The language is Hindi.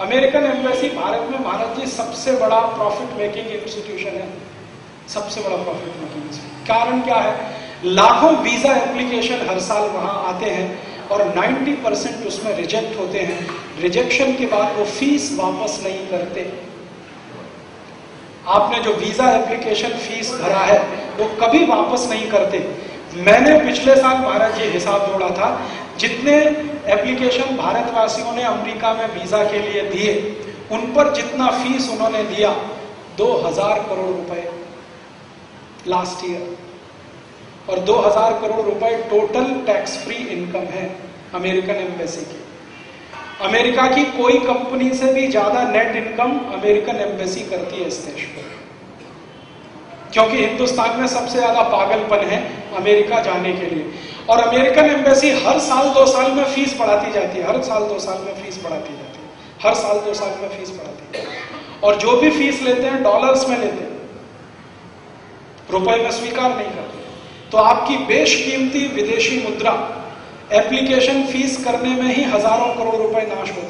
अमेरिकन एम्बेसी भारत में भारत जी सबसे बड़ा प्रॉफिट मेकिंग इंस्टीट्यूशन है। सबसे बड़ा प्रॉफिट मेकिंग कारण क्या है? लाखों वीज़ा एप्लीकेशन हर साल वहाँ आते हैं और 90 परसेंट उसमें रिजेक्ट होते हैं। रिजेक्शन के बाद वो फ़ीस वापस नहीं करते। आपने जो वीज़ा एप्लीकेशन फ़ीस भरा है, वो कभी वापस नहीं करते। मैंने पिछले साल महाराज जी हिसाब जोड़ा था, जितने एप्लीकेशन भारतवासियों ने अमेरिका में वीज़ा के लिए दिए, उन पर जितना फ़ीस उन्होंने दिया, दो हज़ार करोड़ रुपए लास्ट ईयर और 2000 करोड़ रुपए टोटल टैक्स फ्री इनकम है अमेरिकन एम्बेसी की। अमेरिका की कोई कंपनी से भी ज़्यादा नेट इनकम अमेरिकन एम्बेसी करती है इस देश में। क्योंकि हिंदुस्तान में सबसे ज़्यादा पागलपन है अमेरिका जाने के लिए। और अमेरिकन एम्बेसी हर साल दो साल में फ़ीस बढ़ाती जाती है, हर साल दो साल में फ़ीस बढ़ाती जाती है। हर साल दो साल में फ़ीस बढ़ाती है। और जो भी फ़ीस लेते हैं, डॉलर्स में लेते हैं। रुपए में स्वीकार नहीं करते। तो आपकी बेशकीमती विदेशी मुद्रा एप्लीकेशन फ़ीस करने में ही हज़ारों करोड़ रुपए नाश होती